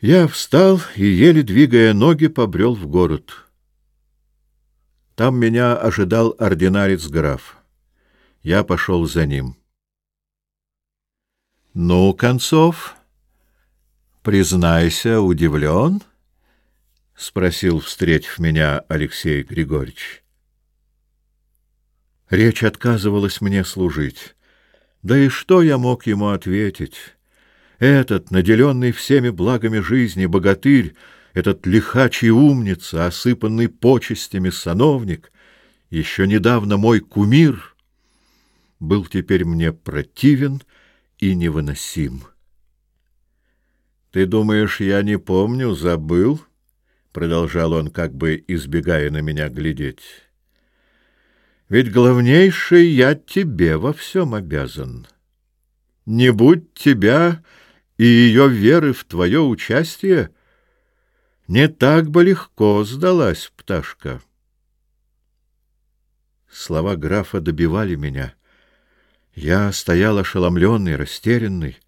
Я встал и, еле двигая ноги, побрел в город. Там меня ожидал ординарец граф. Я пошел за ним. — Ну, Концов, признайся, удивлен? — спросил, встретив меня, Алексей Григорьевич. Речь отказывалась мне служить. Да и что я мог ему ответить? Этот, наделенный всеми благами жизни, богатырь, этот лихачий умница, осыпанный почестями сановник, еще недавно мой кумир, был теперь мне противен и невыносим. «Ты думаешь, я не помню, забыл?» — продолжал он, как бы избегая на меня глядеть. «Ведь главнейший я тебе во всем обязан. Не будь тебя и ее веры в твое участие, не так бы легко сдалась пташка. Слова графа добивали меня. Я стоял ошеломленный, растерянный.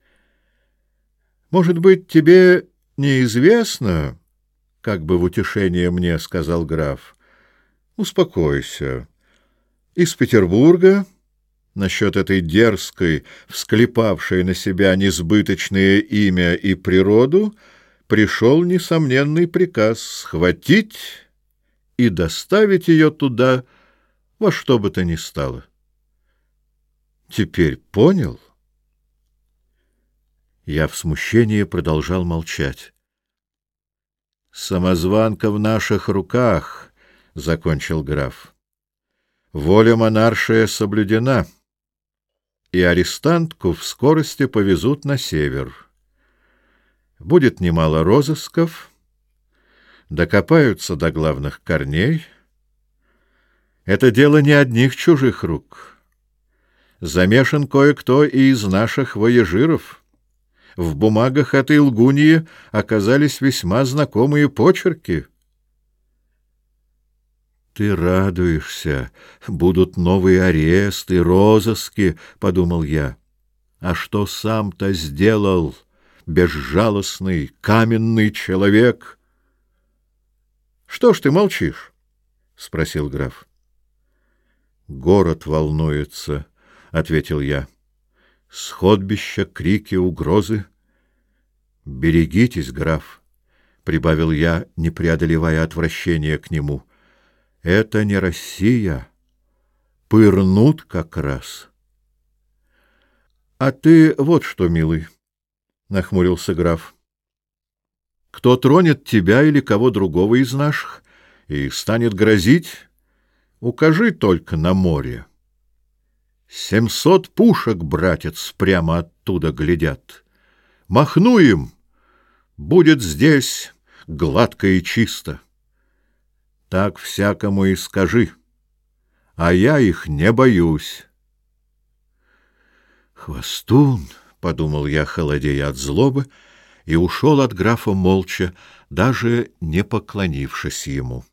«Может быть, тебе неизвестно, как бы в утешение мне, — сказал граф, — успокойся. Из Петербурга насчет этой дерзкой, всклепавшей на себя несбыточное имя и природу, пришел несомненный приказ схватить и доставить ее туда во что бы то ни стало. Теперь понял? Я в смущении продолжал молчать. «Самозванка в наших руках», — закончил граф. «Воля монаршия соблюдена» и арестантку в скорости повезут на север. Будет немало розысков, докопаются до главных корней. Это дело не одних чужих рук. Замешан кое-кто и из наших вояжиров. В бумагах этой лгуньи оказались весьма знакомые почерки — ты радуешься, будут новые аресты, розыски, подумал я. А что сам-то сделал, безжалостный, каменный человек? Что ж ты молчишь? спросил граф. Город волнуется, ответил я. Сходбища, крики, угрозы. Берегитесь, граф, прибавил я, не преодолевая отвращения к нему. Это не Россия. Пырнут как раз. — А ты вот что, милый, — нахмурился граф. — Кто тронет тебя или кого другого из наших и станет грозить, укажи только на море. Семьсот пушек, братец, прямо оттуда глядят. Махну им! Будет здесь гладко и чисто. — так всякому и скажи, а я их не боюсь. Хвостун, — подумал я, холодея от злобы, и ушел от графа молча, даже не поклонившись ему.